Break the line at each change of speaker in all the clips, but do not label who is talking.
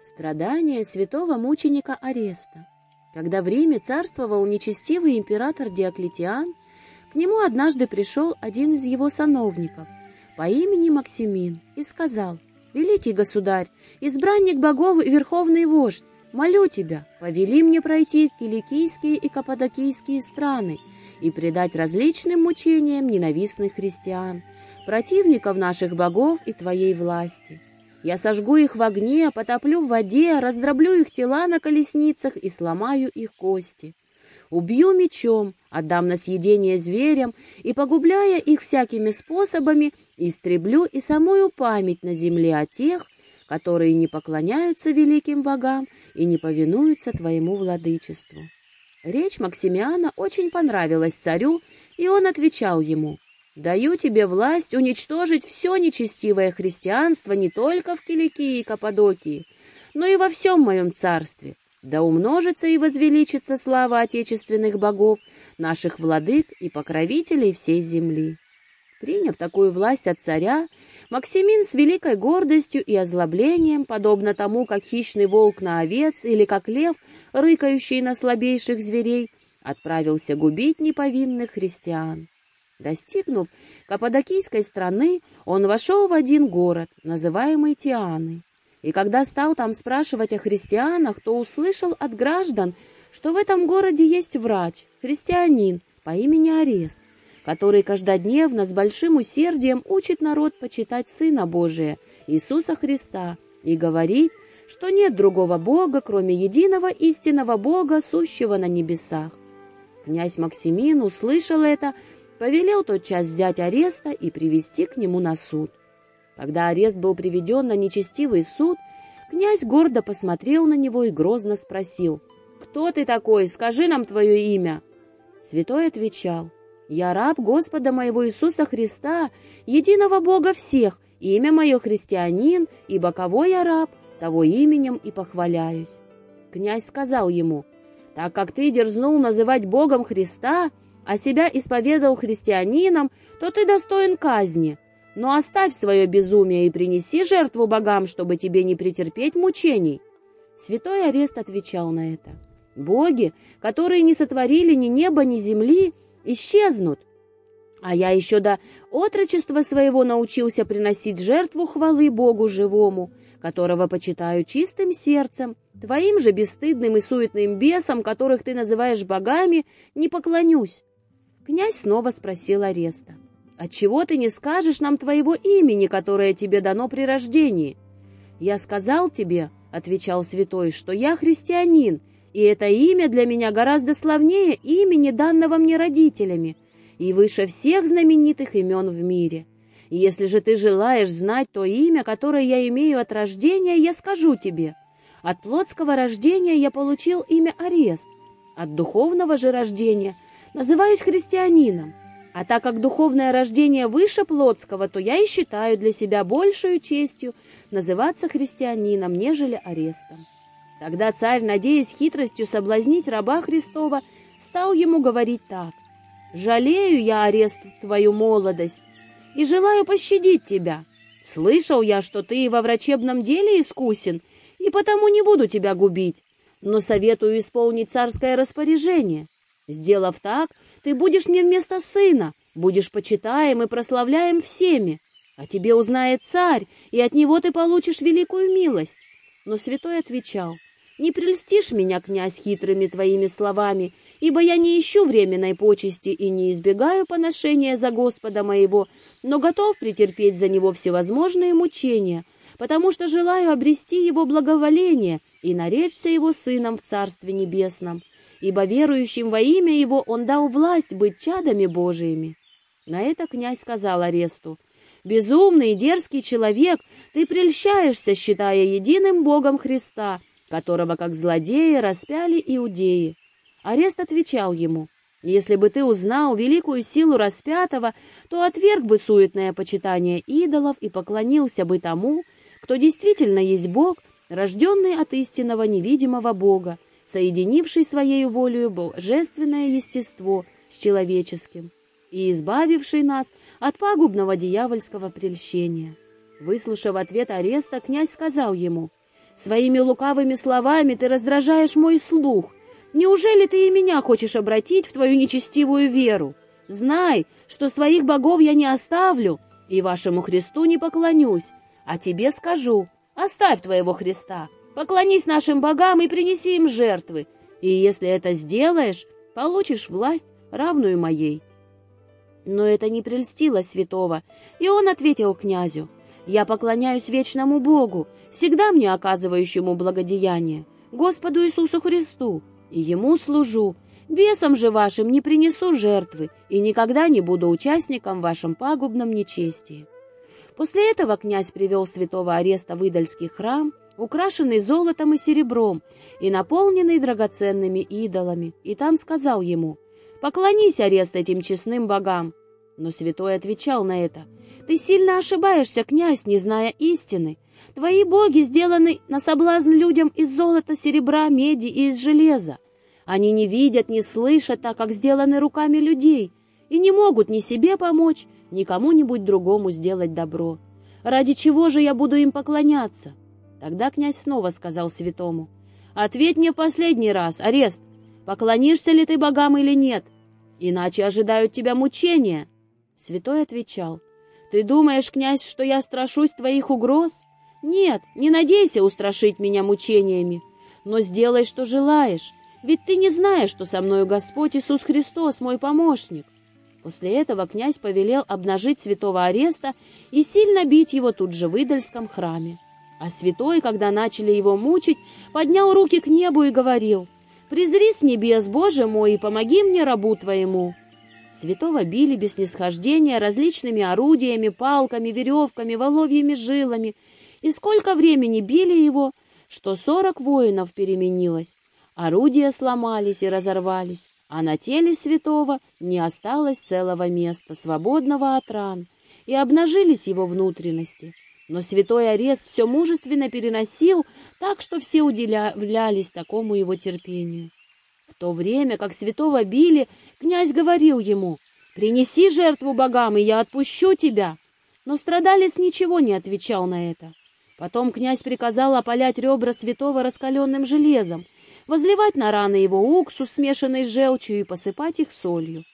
Страдания святого мученика Ареста. Когда в Риме царствовал нечестивый император Диоклетиан, к нему однажды пришел один из его сановников по имени Максимин и сказал, «Великий государь, избранник богов и верховный вождь, молю тебя, повели мне пройти киликийские и каппадокийские страны и предать различным мучениям ненавистных христиан, противников наших богов и твоей власти». Я сожгу их в огне, потоплю в воде, раздроблю их тела на колесницах и сломаю их кости. Убью мечом, отдам на съедение зверям и, погубляя их всякими способами, истреблю и самую память на земле о тех, которые не поклоняются великим богам и не повинуются твоему владычеству. Речь Максимиана очень понравилась царю, и он отвечал ему — Даю тебе власть уничтожить все нечестивое христианство не только в Киликии и Каппадокии, но и во всем моем царстве. Да умножится и возвеличится слава отечественных богов, наших владык и покровителей всей земли. Приняв такую власть от царя, Максимин с великой гордостью и озлоблением, подобно тому, как хищный волк на овец или как лев, рыкающий на слабейших зверей, отправился губить неповинных христиан. Достигнув Каппадокийской страны, он вошел в один город, называемый Тианы. И когда стал там спрашивать о христианах, то услышал от граждан, что в этом городе есть врач, христианин по имени Арест, который каждодневно с большим усердием учит народ почитать Сына Божия, Иисуса Христа, и говорить, что нет другого Бога, кроме единого истинного Бога, сущего на небесах. Князь Максимин услышал это повелел тотчас взять ареста и привести к нему на суд. Когда арест был приведен на нечестивый суд, князь гордо посмотрел на него и грозно спросил, «Кто ты такой? Скажи нам твое имя». Святой отвечал, «Я раб Господа моего Иисуса Христа, единого Бога всех, имя мое христианин, ибо кого я раб, того именем и похваляюсь». Князь сказал ему, «Так как ты дерзнул называть Богом Христа, а себя исповедал христианином, то ты достоин казни. Но оставь свое безумие и принеси жертву богам, чтобы тебе не претерпеть мучений». Святой Арест отвечал на это. «Боги, которые не сотворили ни неба, ни земли, исчезнут. А я еще до отрочества своего научился приносить жертву хвалы Богу живому, которого почитаю чистым сердцем, твоим же бесстыдным и суетным бесам, которых ты называешь богами, не поклонюсь. Князь снова спросил ареста. «Отчего ты не скажешь нам твоего имени, которое тебе дано при рождении?» «Я сказал тебе, — отвечал святой, — что я христианин, и это имя для меня гораздо славнее имени, данного мне родителями, и выше всех знаменитых имен в мире. Если же ты желаешь знать то имя, которое я имею от рождения, я скажу тебе. От плотского рождения я получил имя Арест, от духовного же рождения — Называюсь христианином, а так как духовное рождение выше плотского, то я и считаю для себя большую честью называться христианином, нежели арестом. Тогда царь, надеясь хитростью соблазнить раба Христова, стал ему говорить так. «Жалею я, арест, твою молодость, и желаю пощадить тебя. Слышал я, что ты во врачебном деле искусен, и потому не буду тебя губить, но советую исполнить царское распоряжение. Сделав так, ты будешь мне вместо сына, будешь почитаем и прославляем всеми. А тебе узнает царь, и от него ты получишь великую милость. Но святой отвечал, не прельстишь меня, князь, хитрыми твоими словами, ибо я не ищу временной почести и не избегаю поношения за Господа моего, но готов претерпеть за него всевозможные мучения, потому что желаю обрести его благоволение и наречься его сыном в Царстве Небесном ибо верующим во имя его он дал власть быть чадами Божиими. На это князь сказал Аресту, «Безумный и дерзкий человек, ты прельщаешься, считая единым Богом Христа, которого как злодея распяли иудеи». Арест отвечал ему, «Если бы ты узнал великую силу распятого, то отверг бы суетное почитание идолов и поклонился бы тому, кто действительно есть Бог, рожденный от истинного невидимого Бога, соединивший своей волею божественное естество с человеческим и избавивший нас от пагубного дьявольского прельщения. Выслушав ответ ареста, князь сказал ему, Своими лукавыми словами ты раздражаешь мой слух. Неужели ты и меня хочешь обратить в твою нечестивую веру? Знай, что своих богов я не оставлю и вашему Христу не поклонюсь, а тебе скажу, оставь твоего Христа, поклонись нашим богам и принеси им жертвы, и если это сделаешь, получишь власть, равную моей». Но это не прельстило святого, и он ответил князю, «Я поклоняюсь вечному Богу, всегда мне оказывающему благодеяние, Господу Иисусу Христу, и Ему служу, бесам же вашим не принесу жертвы и никогда не буду участником в вашем пагубном нечестии». После этого князь привел святого ареста в Идольский храм, украшенный золотом и серебром и наполненный драгоценными идолами, и там сказал ему, «Поклонись, арест, этим честным богам». Но святой отвечал на это, «Ты сильно ошибаешься, князь, не зная истины. Твои боги сделаны на соблазн людям из золота, серебра, меди и из железа. Они не видят, не слышат так, как сделаны руками людей, и не могут ни себе помочь, ни кому-нибудь другому сделать добро. Ради чего же я буду им поклоняться?» Тогда князь снова сказал святому, «Ответь мне в последний раз, арест, поклонишься ли ты богам или нет, иначе ожидают тебя мучения». Святой отвечал, «Ты думаешь, князь, что я страшусь твоих угроз? Нет, не надейся устрашить меня мучениями, но сделай, что желаешь, ведь ты не знаешь, что со мною Господь Иисус Христос, мой помощник». После этого князь повелел обнажить святого ареста и сильно бить его тут же в Идольском храме. А святой, когда начали его мучить, поднял руки к небу и говорил, «Презри с небес, Боже мой, и помоги мне, рабу Твоему». Святого били без снисхождения различными орудиями, палками, веревками, воловьими жилами, и сколько времени били его, что сорок воинов переменилось. Орудия сломались и разорвались, а на теле святого не осталось целого места, свободного от ран, и обнажились его внутренности. Но святой Арест все мужественно переносил, так что все удивлялись такому его терпению. В то время, как святого били, князь говорил ему, «Принеси жертву богам, и я отпущу тебя». Но страдалец ничего не отвечал на это. Потом князь приказал опалять ребра святого раскаленным железом, возливать на раны его уксус, смешанный с желчью, и посыпать их солью.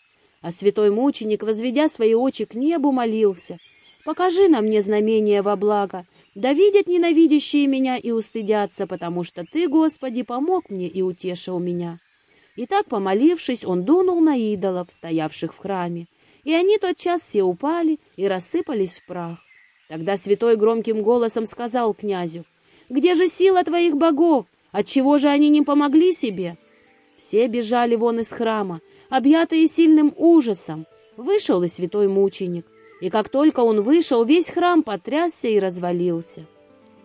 А святой мученик, возведя свои очи к небу, молился — Покажи на мне знамение во благо, да видят ненавидящие меня и устыдятся, потому что Ты, Господи, помог мне и утешил меня». И так, помолившись, он дунул на идолов, стоявших в храме, и они тотчас все упали и рассыпались в прах. Тогда святой громким голосом сказал князю, «Где же сила твоих богов? Отчего же они не помогли себе?» Все бежали вон из храма, объятые сильным ужасом. Вышел и святой мученик и как только он вышел, весь храм потрясся и развалился.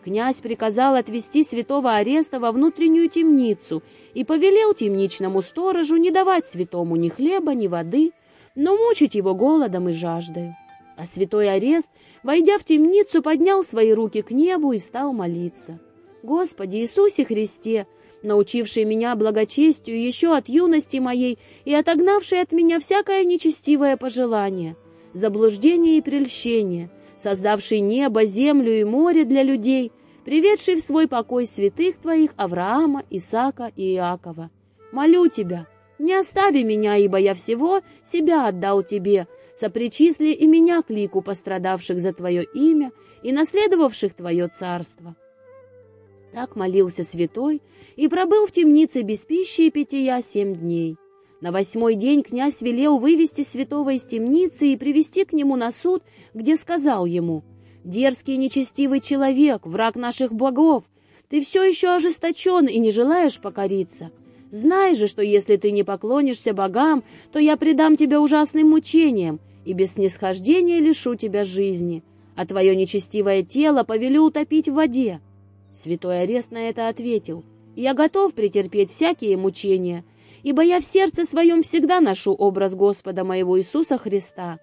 Князь приказал отвести святого ареста во внутреннюю темницу и повелел темничному сторожу не давать святому ни хлеба, ни воды, но мучить его голодом и жаждой. А святой арест, войдя в темницу, поднял свои руки к небу и стал молиться. «Господи Иисусе Христе, научивший меня благочестию еще от юности моей и отогнавший от меня всякое нечестивое пожелание, — заблуждение и прельщение, создавший небо, землю и море для людей, приведший в свой покой святых твоих Авраама, Исаака и Иакова. Молю тебя, не остави меня, ибо я всего себя отдал тебе, сопричисли и меня к лику пострадавших за твое имя и наследовавших твое царство». Так молился святой и пробыл в темнице без пищи и питья семь дней. На восьмой день князь велел вывести святого из темницы и привести к нему на суд, где сказал ему, «Дерзкий нечестивый человек, враг наших богов, ты все еще ожесточен и не желаешь покориться. Знай же, что если ты не поклонишься богам, то я предам тебя ужасным мучениям и без снисхождения лишу тебя жизни, а твое нечестивое тело повелю утопить в воде». Святой Арест на это ответил, «Я готов претерпеть всякие мучения, ибо я в сердце своем всегда ношу образ Господа моего Иисуса Христа».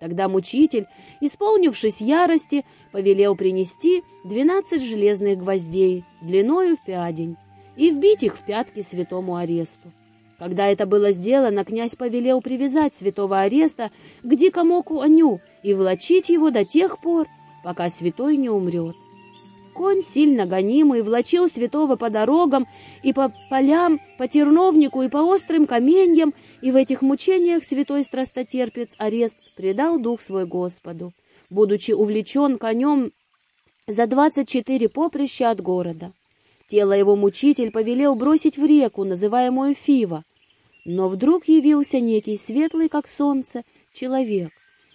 Тогда мучитель, исполнившись ярости, повелел принести двенадцать железных гвоздей длиною в пядень и вбить их в пятки святому аресту. Когда это было сделано, князь повелел привязать святого ареста к дикому коню и влачить его до тех пор, пока святой не умрет. Конь, сильно гонимый, влачил святого по дорогам и по полям, по терновнику и по острым каменьям, и в этих мучениях святой страстотерпец Арест предал дух свой Господу, будучи увлечен конем за двадцать четыре поприща от города. Тело его мучитель повелел бросить в реку, называемую Фива, но вдруг явился некий светлый, как солнце, человек,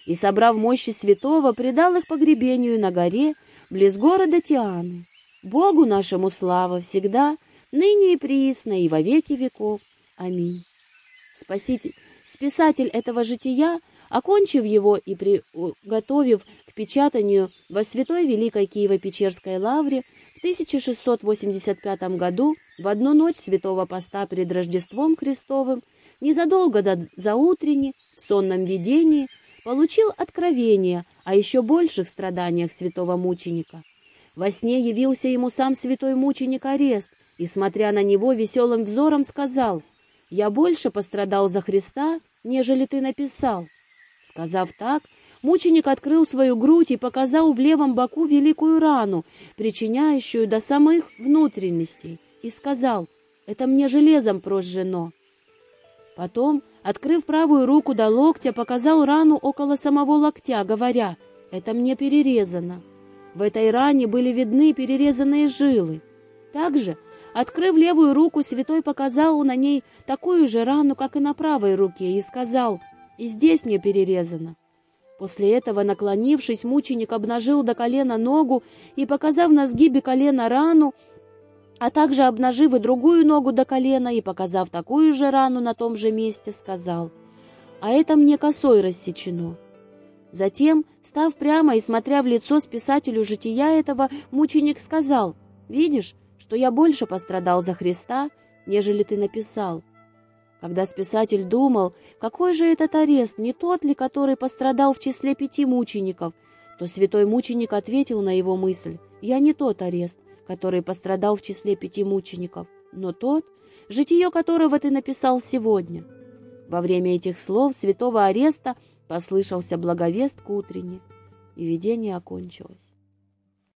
и, собрав мощи святого, предал их погребению на горе, близ города Тианы. Богу нашему слава всегда, ныне и присно, и во веки веков. Аминь. Спаситель, списатель этого жития, окончив его и приготовив к печатанию во Святой Великой Киево-Печерской лавре, в 1685 году, в одну ночь святого поста перед Рождеством Христовым, незадолго до заутрени, в сонном видении, получил откровение о еще больших страданиях святого мученика. Во сне явился ему сам святой мученик Арест, и, смотря на него, веселым взором сказал, «Я больше пострадал за Христа, нежели ты написал». Сказав так, мученик открыл свою грудь и показал в левом боку великую рану, причиняющую до самых внутренностей, и сказал, «Это мне железом прожжено». Потом Открыв правую руку до локтя, показал рану около самого локтя, говоря, «Это мне перерезано». В этой ране были видны перерезанные жилы. Также, открыв левую руку, святой показал на ней такую же рану, как и на правой руке, и сказал, «И здесь мне перерезано». После этого, наклонившись, мученик обнажил до колена ногу и, показав на сгибе колена рану, а также обнажив и другую ногу до колена и показав такую же рану на том же месте, сказал, «А это мне косой рассечено». Затем, став прямо и смотря в лицо списателю жития этого, мученик сказал, «Видишь, что я больше пострадал за Христа, нежели ты написал». Когда списатель думал, какой же этот арест, не тот ли, который пострадал в числе пяти мучеников, то святой мученик ответил на его мысль, «Я не тот арест, который пострадал в числе пяти мучеников, но тот, житие которого ты написал сегодня. Во время этих слов святого ареста послышался благовест к утренне, и видение окончилось.